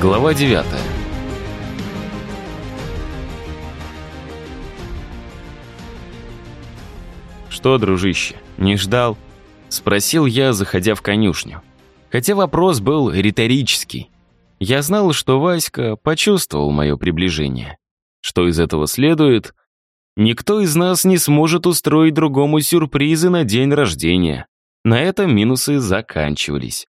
Глава 9 «Что, дружище, не ждал?» — спросил я, заходя в конюшню. Хотя вопрос был риторический. Я знал, что Васька почувствовал мое приближение. Что из этого следует? Никто из нас не сможет устроить другому сюрпризы на день рождения. На этом минусы заканчивались.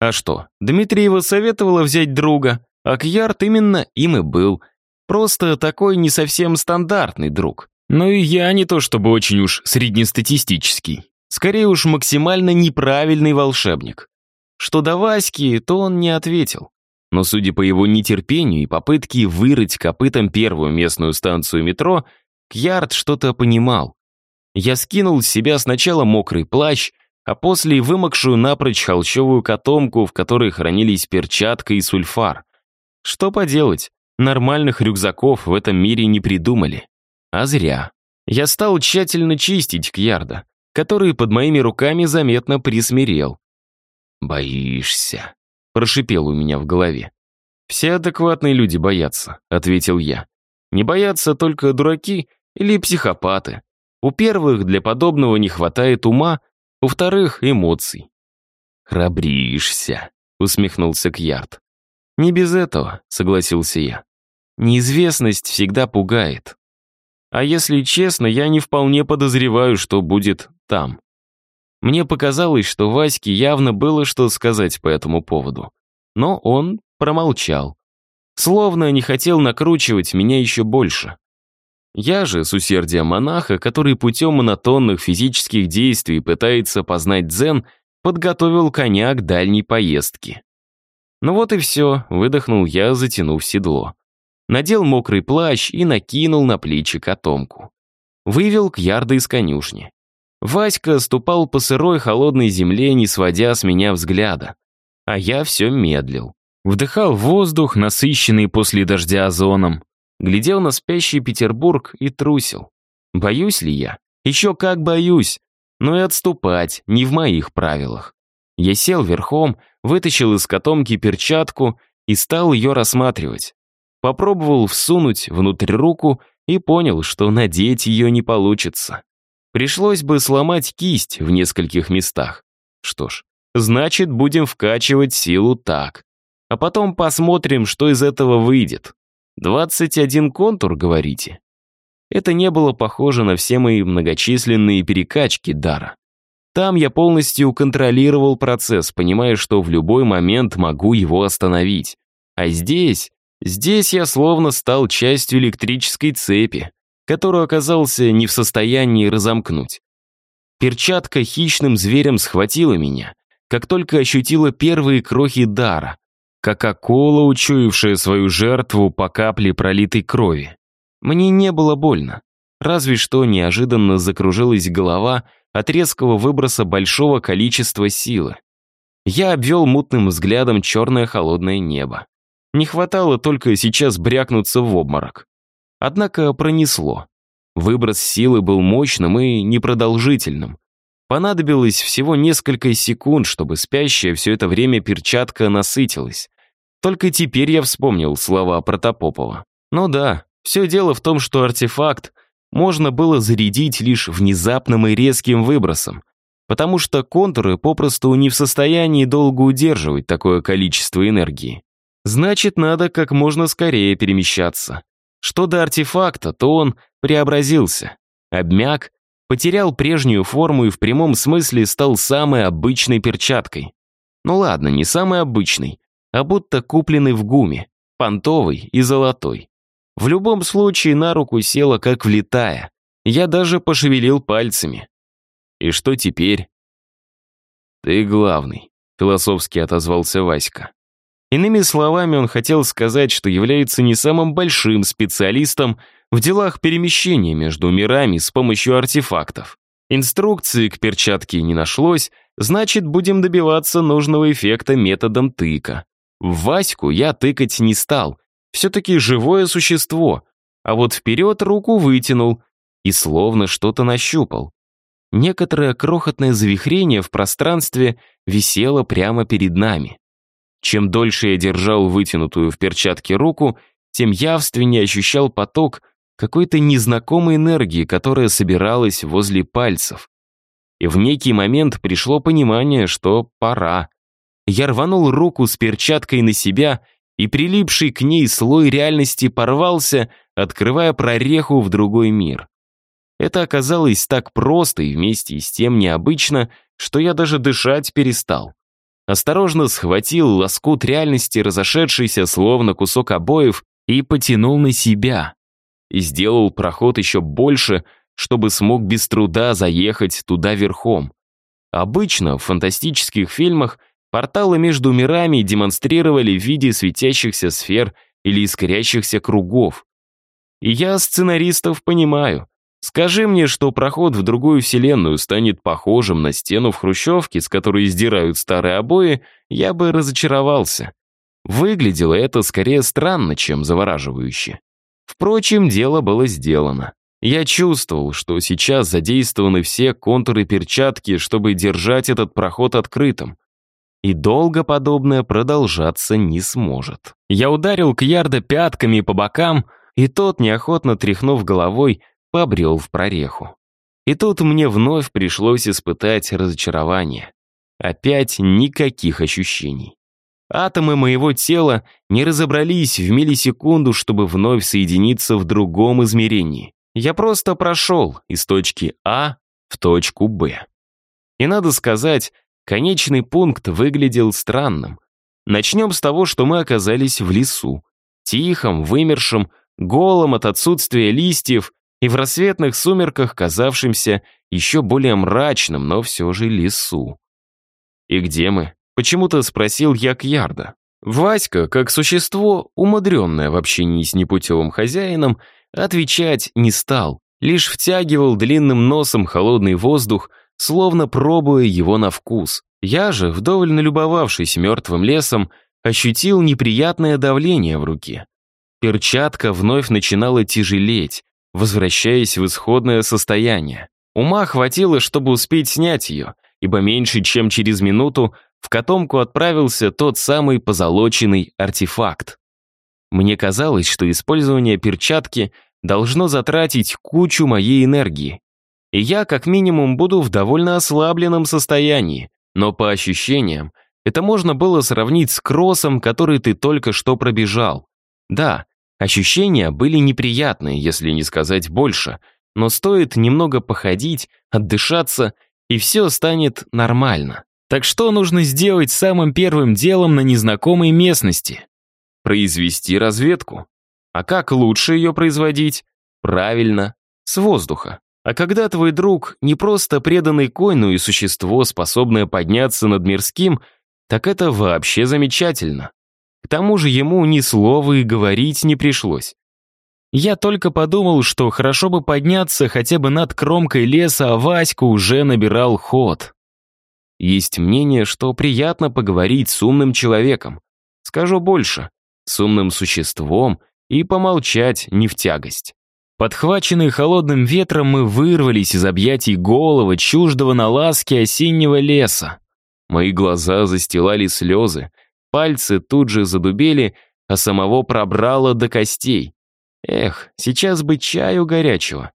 А что, Дмитриева советовала взять друга, а Кьярд именно им и был. Просто такой не совсем стандартный друг. Но и я не то чтобы очень уж среднестатистический. Скорее уж максимально неправильный волшебник. Что до Васьки, то он не ответил. Но судя по его нетерпению и попытке вырыть копытом первую местную станцию метро, Кьярд что-то понимал. Я скинул с себя сначала мокрый плащ, а после вымокшую напрочь холщовую котомку, в которой хранились перчатка и сульфар. Что поделать, нормальных рюкзаков в этом мире не придумали. А зря. Я стал тщательно чистить Кьярда, который под моими руками заметно присмирел. «Боишься?» — прошипел у меня в голове. «Все адекватные люди боятся», — ответил я. «Не боятся только дураки или психопаты. У первых для подобного не хватает ума, у вторых — эмоций». «Храбришься», — усмехнулся Кьярд. «Не без этого», — согласился я. «Неизвестность всегда пугает. А если честно, я не вполне подозреваю, что будет там. Мне показалось, что Ваське явно было что сказать по этому поводу. Но он промолчал. Словно не хотел накручивать меня еще больше. Я же, с усердием монаха, который путем монотонных физических действий пытается познать дзен, подготовил коня к дальней поездке. Ну вот и все, выдохнул я, затянув седло. Надел мокрый плащ и накинул на плечи котомку. Вывел к ярда из конюшни. Васька ступал по сырой холодной земле, не сводя с меня взгляда. А я все медлил. Вдыхал воздух, насыщенный после дождя озоном. Глядел на спящий Петербург и трусил. Боюсь ли я? Еще как боюсь. Но и отступать не в моих правилах. Я сел верхом, вытащил из котомки перчатку и стал ее рассматривать. Попробовал всунуть внутрь руку и понял, что надеть ее не получится. Пришлось бы сломать кисть в нескольких местах. Что ж, значит, будем вкачивать силу так. А потом посмотрим, что из этого выйдет. 21 контур, говорите? Это не было похоже на все мои многочисленные перекачки дара. Там я полностью контролировал процесс, понимая, что в любой момент могу его остановить. А здесь, здесь я словно стал частью электрической цепи, которую оказался не в состоянии разомкнуть. Перчатка хищным зверем схватила меня, как только ощутила первые крохи дара, как акула, учуявшая свою жертву по капле пролитой крови. Мне не было больно, разве что неожиданно закружилась голова от резкого выброса большого количества силы. Я обвел мутным взглядом черное холодное небо. Не хватало только сейчас брякнуться в обморок. Однако пронесло. Выброс силы был мощным и непродолжительным. Понадобилось всего несколько секунд, чтобы спящая все это время перчатка насытилась. Только теперь я вспомнил слова Протопопова. Ну да, все дело в том, что артефакт можно было зарядить лишь внезапным и резким выбросом, потому что контуры попросту не в состоянии долго удерживать такое количество энергии. Значит, надо как можно скорее перемещаться. Что до артефакта, то он преобразился, обмяк, потерял прежнюю форму и в прямом смысле стал самой обычной перчаткой. Ну ладно, не самой обычной, а будто купленный в гуме, понтовый и золотой. В любом случае на руку села как влетая. Я даже пошевелил пальцами. И что теперь? «Ты главный», — философски отозвался Васька. Иными словами, он хотел сказать, что является не самым большим специалистом в делах перемещения между мирами с помощью артефактов. Инструкции к перчатке не нашлось, значит, будем добиваться нужного эффекта методом тыка. В Ваську я тыкать не стал, все-таки живое существо, а вот вперед руку вытянул и словно что-то нащупал. Некоторое крохотное завихрение в пространстве висело прямо перед нами. Чем дольше я держал вытянутую в перчатке руку, тем явственнее ощущал поток какой-то незнакомой энергии, которая собиралась возле пальцев. И в некий момент пришло понимание, что пора. Я рванул руку с перчаткой на себя, и прилипший к ней слой реальности порвался, открывая прореху в другой мир. Это оказалось так просто и вместе с тем необычно, что я даже дышать перестал. Осторожно схватил лоскут реальности, разошедшийся словно кусок обоев, и потянул на себя. И сделал проход еще больше, чтобы смог без труда заехать туда верхом. Обычно в фантастических фильмах порталы между мирами демонстрировали в виде светящихся сфер или искрящихся кругов. И я сценаристов понимаю. Скажи мне, что проход в другую вселенную станет похожим на стену в хрущевке, с которой издирают старые обои, я бы разочаровался. Выглядело это скорее странно, чем завораживающе. Впрочем, дело было сделано. Я чувствовал, что сейчас задействованы все контуры перчатки, чтобы держать этот проход открытым. И долго подобное продолжаться не сможет. Я ударил Кьярда пятками по бокам, и тот, неохотно тряхнув головой, побрел в прореху. И тут мне вновь пришлось испытать разочарование. Опять никаких ощущений. Атомы моего тела не разобрались в миллисекунду, чтобы вновь соединиться в другом измерении. Я просто прошел из точки А в точку Б. И надо сказать, конечный пункт выглядел странным. Начнем с того, что мы оказались в лесу. Тихом, вымершем, голом от отсутствия листьев и в рассветных сумерках казавшимся еще более мрачным, но все же лесу. «И где мы?» — почему-то спросил я Кьярда. Васька, как существо, умудренное в общении с непутевым хозяином, отвечать не стал, лишь втягивал длинным носом холодный воздух, словно пробуя его на вкус. Я же, вдоволь налюбовавшись мертвым лесом, ощутил неприятное давление в руке. Перчатка вновь начинала тяжелеть, возвращаясь в исходное состояние. Ума хватило, чтобы успеть снять ее, ибо меньше чем через минуту в котомку отправился тот самый позолоченный артефакт. Мне казалось, что использование перчатки должно затратить кучу моей энергии. И я, как минимум, буду в довольно ослабленном состоянии, но по ощущениям, это можно было сравнить с кроссом, который ты только что пробежал. Да, Ощущения были неприятные, если не сказать больше, но стоит немного походить, отдышаться, и все станет нормально. Так что нужно сделать самым первым делом на незнакомой местности? Произвести разведку. А как лучше ее производить? Правильно, с воздуха. А когда твой друг не просто преданный конь, но и существо, способное подняться над мирским, так это вообще замечательно. К тому же ему ни слова и говорить не пришлось. Я только подумал, что хорошо бы подняться хотя бы над кромкой леса, а Васька уже набирал ход. Есть мнение, что приятно поговорить с умным человеком. Скажу больше, с умным существом и помолчать не в тягость. Подхваченные холодным ветром мы вырвались из объятий голого, чуждого на ласке осеннего леса. Мои глаза застилали слезы, Пальцы тут же задубели, а самого пробрало до костей. Эх, сейчас бы чаю горячего.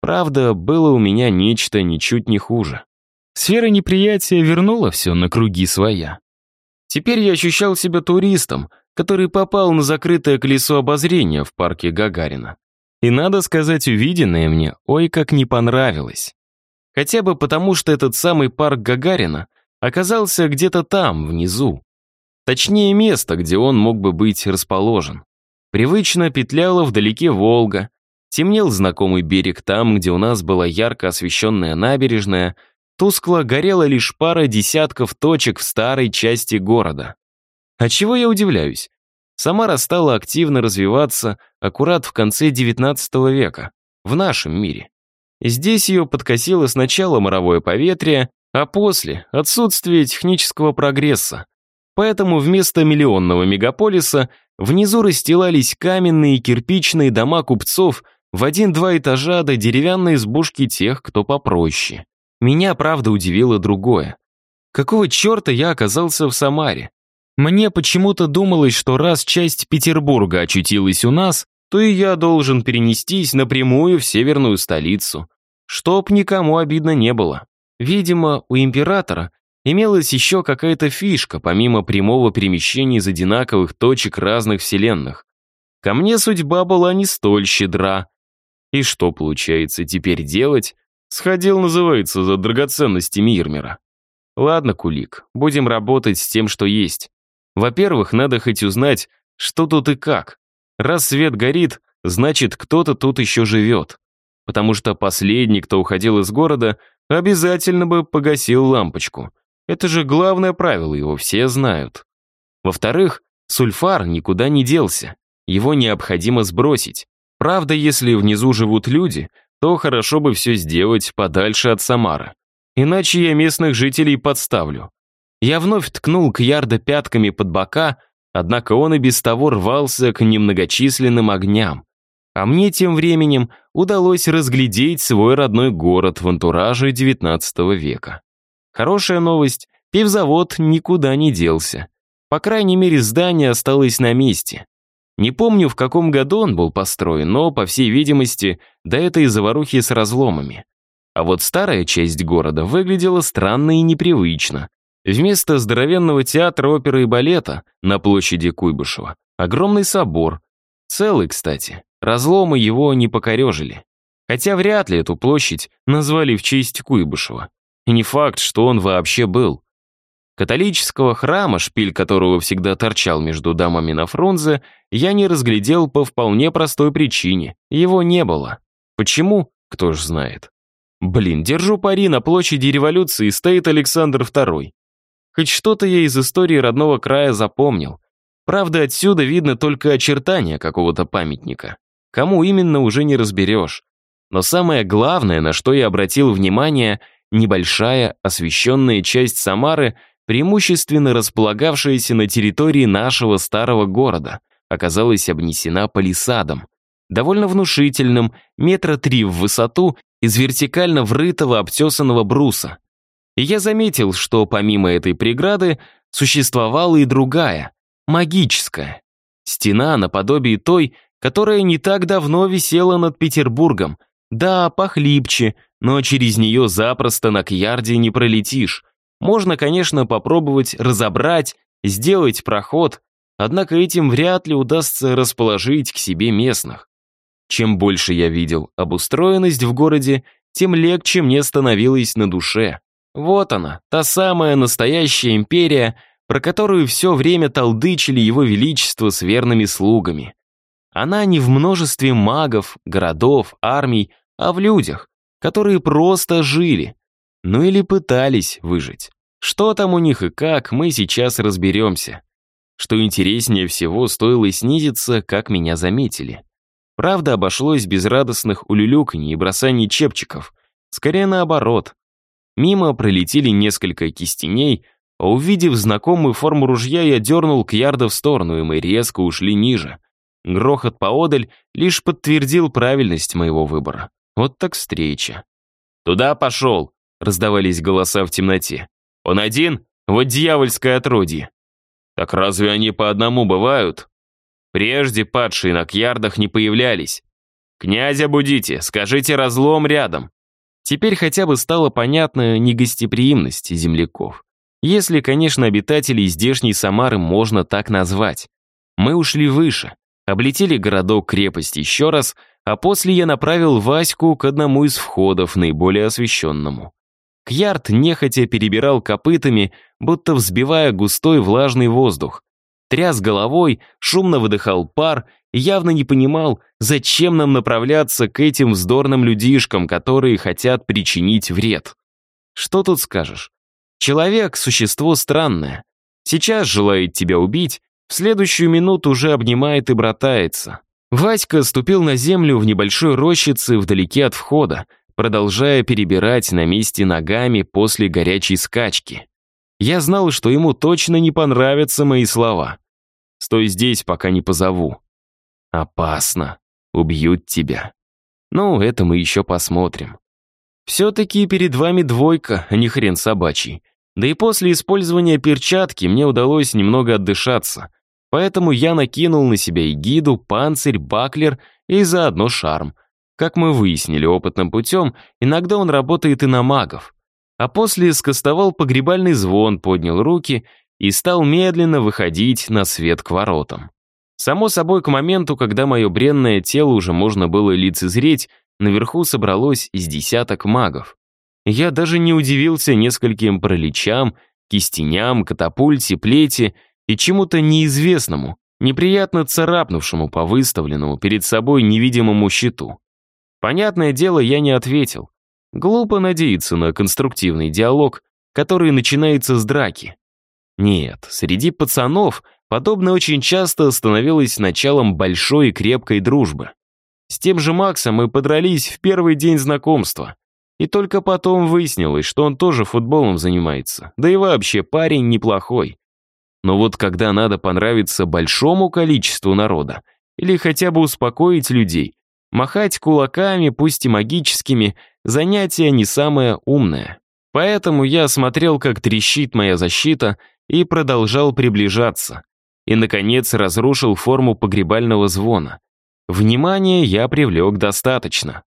Правда, было у меня нечто ничуть не хуже. Сфера неприятия вернула все на круги своя. Теперь я ощущал себя туристом, который попал на закрытое колесо обозрения в парке Гагарина. И надо сказать, увиденное мне ой как не понравилось. Хотя бы потому, что этот самый парк Гагарина оказался где-то там, внизу. Точнее, место, где он мог бы быть расположен. Привычно петляла вдалеке Волга. Темнел знакомый берег там, где у нас была ярко освещенная набережная. Тускло горела лишь пара десятков точек в старой части города. А чего я удивляюсь? Самара стала активно развиваться аккурат в конце XIX века, в нашем мире. Здесь ее подкосило сначала моровое поветрие, а после — отсутствие технического прогресса, Поэтому вместо миллионного мегаполиса внизу расстилались каменные и кирпичные дома купцов в один-два этажа до деревянной избушки тех, кто попроще. Меня, правда, удивило другое. Какого черта я оказался в Самаре? Мне почему-то думалось, что раз часть Петербурга очутилась у нас, то и я должен перенестись напрямую в северную столицу. Чтоб никому обидно не было. Видимо, у императора имелась еще какая-то фишка, помимо прямого перемещения из одинаковых точек разных вселенных. Ко мне судьба была не столь щедра. И что, получается, теперь делать? Сходил, называется, за драгоценностями Ирмера. Ладно, Кулик, будем работать с тем, что есть. Во-первых, надо хоть узнать, что тут и как. Раз свет горит, значит, кто-то тут еще живет. Потому что последний, кто уходил из города, обязательно бы погасил лампочку. Это же главное правило, его все знают. Во-вторых, сульфар никуда не делся. Его необходимо сбросить. Правда, если внизу живут люди, то хорошо бы все сделать подальше от Самары. Иначе я местных жителей подставлю. Я вновь ткнул Кьярда пятками под бока, однако он и без того рвался к немногочисленным огням. А мне тем временем удалось разглядеть свой родной город в антураже XIX века. Хорошая новость, пивзавод никуда не делся. По крайней мере, здание осталось на месте. Не помню, в каком году он был построен, но, по всей видимости, до этой заварухи с разломами. А вот старая часть города выглядела странно и непривычно. Вместо здоровенного театра оперы и балета на площади Куйбышева огромный собор. Целый, кстати. Разломы его не покорежили. Хотя вряд ли эту площадь назвали в честь Куйбышева. И не факт, что он вообще был. Католического храма, шпиль которого всегда торчал между дамами на Фрунзе, я не разглядел по вполне простой причине. Его не было. Почему? Кто ж знает. Блин, держу пари, на площади революции стоит Александр II. Хоть что-то я из истории родного края запомнил. Правда, отсюда видно только очертания какого-то памятника. Кому именно, уже не разберешь. Но самое главное, на что я обратил внимание, небольшая освещенная часть Самары, преимущественно располагавшаяся на территории нашего старого города, оказалась обнесена палисадом, довольно внушительным, метра три в высоту, из вертикально врытого обтесанного бруса. И я заметил, что помимо этой преграды существовала и другая, магическая. Стена наподобие той, которая не так давно висела над Петербургом. Да, похлипче, но через нее запросто на Кьярде не пролетишь. Можно, конечно, попробовать разобрать, сделать проход, однако этим вряд ли удастся расположить к себе местных. Чем больше я видел обустроенность в городе, тем легче мне становилось на душе. Вот она, та самая настоящая империя, про которую все время толдычили его величество с верными слугами. Она не в множестве магов, городов, армий, а в людях, которые просто жили. Ну или пытались выжить. Что там у них и как, мы сейчас разберемся. Что интереснее всего, стоило снизиться, как меня заметили. Правда, обошлось без радостных улюлюканий и бросаний чепчиков. Скорее наоборот. Мимо пролетели несколько кистеней, а увидев знакомую форму ружья, я дернул Кьярда в сторону, и мы резко ушли ниже. Грохот поодаль лишь подтвердил правильность моего выбора. Вот так встреча. «Туда пошел!» — раздавались голоса в темноте. «Он один? Вот дьявольское отродье!» «Так разве они по одному бывают?» Прежде падшие на кьярдах не появлялись. «Князя будите, скажите разлом рядом». Теперь хотя бы стало понятно негостеприимность земляков. Если, конечно, обитателей здешней Самары можно так назвать. Мы ушли выше, облетели городок-крепость еще раз, а после я направил Ваську к одному из входов, наиболее освещенному. Кьярд нехотя перебирал копытами, будто взбивая густой влажный воздух, тряс головой, шумно выдыхал пар и явно не понимал, зачем нам направляться к этим вздорным людишкам, которые хотят причинить вред. Что тут скажешь? Человек — существо странное. Сейчас желает тебя убить, в следующую минуту уже обнимает и братается. Васька ступил на землю в небольшой рощице вдалеке от входа, продолжая перебирать на месте ногами после горячей скачки. Я знал, что ему точно не понравятся мои слова. «Стой здесь, пока не позову». «Опасно. Убьют тебя». Ну, это мы еще посмотрим. Все-таки перед вами двойка, а не хрен собачий. Да и после использования перчатки мне удалось немного отдышаться. Поэтому я накинул на себя и гиду, панцирь, баклер и заодно шарм. Как мы выяснили опытным путем, иногда он работает и на магов. А после скостовал погребальный звон, поднял руки и стал медленно выходить на свет к воротам. Само собой, к моменту, когда мое бренное тело уже можно было лицезреть, наверху собралось из десяток магов. Я даже не удивился нескольким проличам, кистеням, катапульте, плети и чему-то неизвестному, неприятно царапнувшему по выставленному перед собой невидимому щиту. Понятное дело, я не ответил. Глупо надеяться на конструктивный диалог, который начинается с драки. Нет, среди пацанов подобное очень часто становилось началом большой и крепкой дружбы. С тем же Максом мы подрались в первый день знакомства. И только потом выяснилось, что он тоже футболом занимается. Да и вообще парень неплохой. Но вот когда надо понравиться большому количеству народа, или хотя бы успокоить людей, махать кулаками, пусть и магическими, занятие не самое умное. Поэтому я смотрел, как трещит моя защита, и продолжал приближаться. И, наконец, разрушил форму погребального звона. Внимание я привлек достаточно.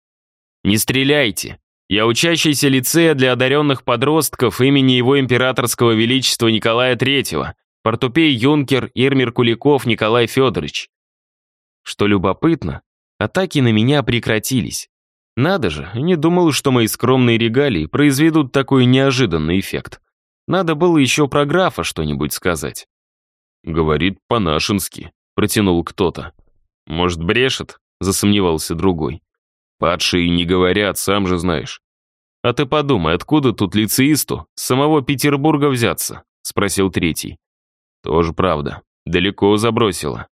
«Не стреляйте! Я учащийся лицея для одаренных подростков имени его императорского величества Николая Третьего, портупей юнкер Ирмир Куликов Николай Федорович». Что любопытно, атаки на меня прекратились. Надо же, не думал, что мои скромные регалии произведут такой неожиданный эффект. Надо было еще про графа что-нибудь сказать. «Говорит по-нашенски», — протянул кто-то. «Может, брешет?» — засомневался другой. «Падшие не говорят, сам же знаешь». «А ты подумай, откуда тут лицеисту с самого Петербурга взяться?» — спросил третий. «Тоже правда. Далеко забросило.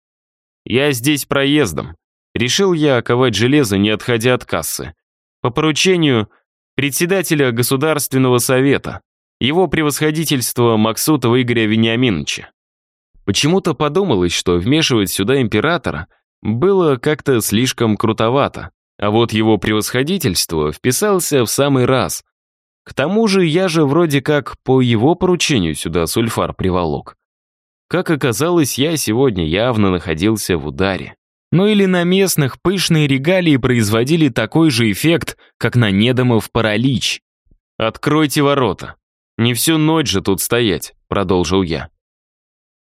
Я здесь проездом. Решил я оковать железо, не отходя от кассы. По поручению председателя Государственного совета, его превосходительство Максутова Игоря Вениаминовича. Почему-то подумалось, что вмешивать сюда императора было как-то слишком крутовато, а вот его превосходительство вписался в самый раз. К тому же я же вроде как по его поручению сюда сульфар приволок. Как оказалось, я сегодня явно находился в ударе. Ну или на местных пышные регалии производили такой же эффект, как на Недомов паралич. «Откройте ворота. Не всю ночь же тут стоять», — продолжил я.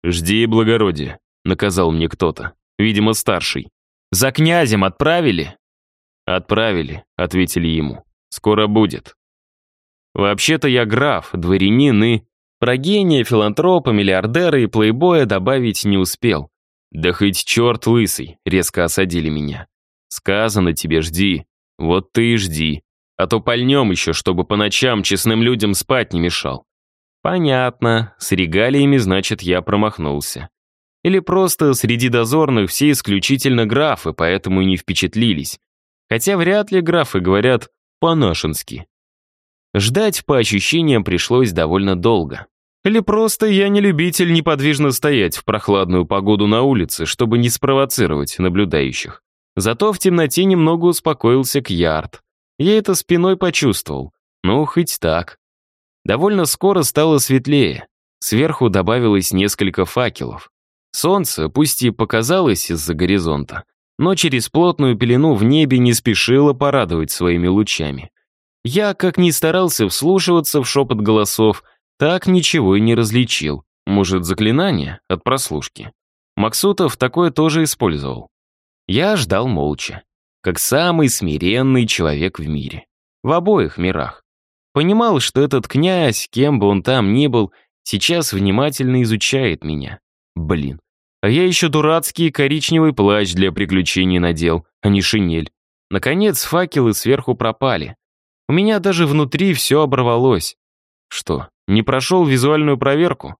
«Жди, благородие», — наказал мне кто-то видимо, старший. «За князем отправили?» «Отправили», — ответили ему. «Скоро будет». Вообще-то я граф, дворянин и... Про гения, филантропа, миллиардера и плейбоя добавить не успел. «Да хоть черт лысый», — резко осадили меня. «Сказано тебе, жди. Вот ты и жди. А то пальнем еще, чтобы по ночам честным людям спать не мешал». «Понятно. С регалиями, значит, я промахнулся. Или просто среди дозорных все исключительно графы, поэтому и не впечатлились. Хотя вряд ли графы говорят по-нашенски. Ждать по ощущениям пришлось довольно долго. Или просто я не любитель неподвижно стоять в прохладную погоду на улице, чтобы не спровоцировать наблюдающих. Зато в темноте немного успокоился Кьярд. Я это спиной почувствовал. Ну, хоть так. Довольно скоро стало светлее. Сверху добавилось несколько факелов. Солнце, пусть и показалось из-за горизонта, но через плотную пелену в небе не спешило порадовать своими лучами. Я, как ни старался вслушиваться в шепот голосов, так ничего и не различил. Может, заклинание от прослушки. Максутов такое тоже использовал. Я ждал молча, как самый смиренный человек в мире. В обоих мирах. Понимал, что этот князь, кем бы он там ни был, сейчас внимательно изучает меня. Блин, а я еще дурацкий коричневый плащ для приключений надел, а не шинель. Наконец, факелы сверху пропали. У меня даже внутри все оборвалось. Что, не прошел визуальную проверку?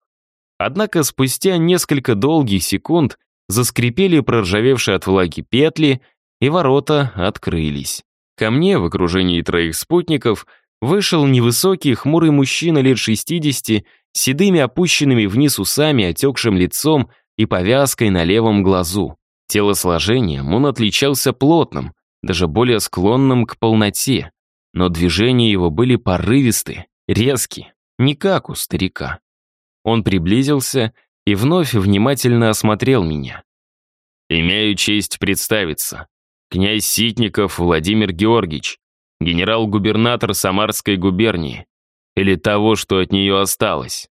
Однако спустя несколько долгих секунд заскрипели проржавевшие от влаги петли, и ворота открылись. Ко мне в окружении троих спутников вышел невысокий хмурый мужчина лет 60 с седыми опущенными вниз усами, отекшим лицом и повязкой на левом глазу. Телосложением он отличался плотным, даже более склонным к полноте, но движения его были порывисты, резкие. Не как у старика. Он приблизился и вновь внимательно осмотрел меня. «Имею честь представиться. Князь Ситников Владимир Георгиевич, генерал-губернатор Самарской губернии, или того, что от нее осталось.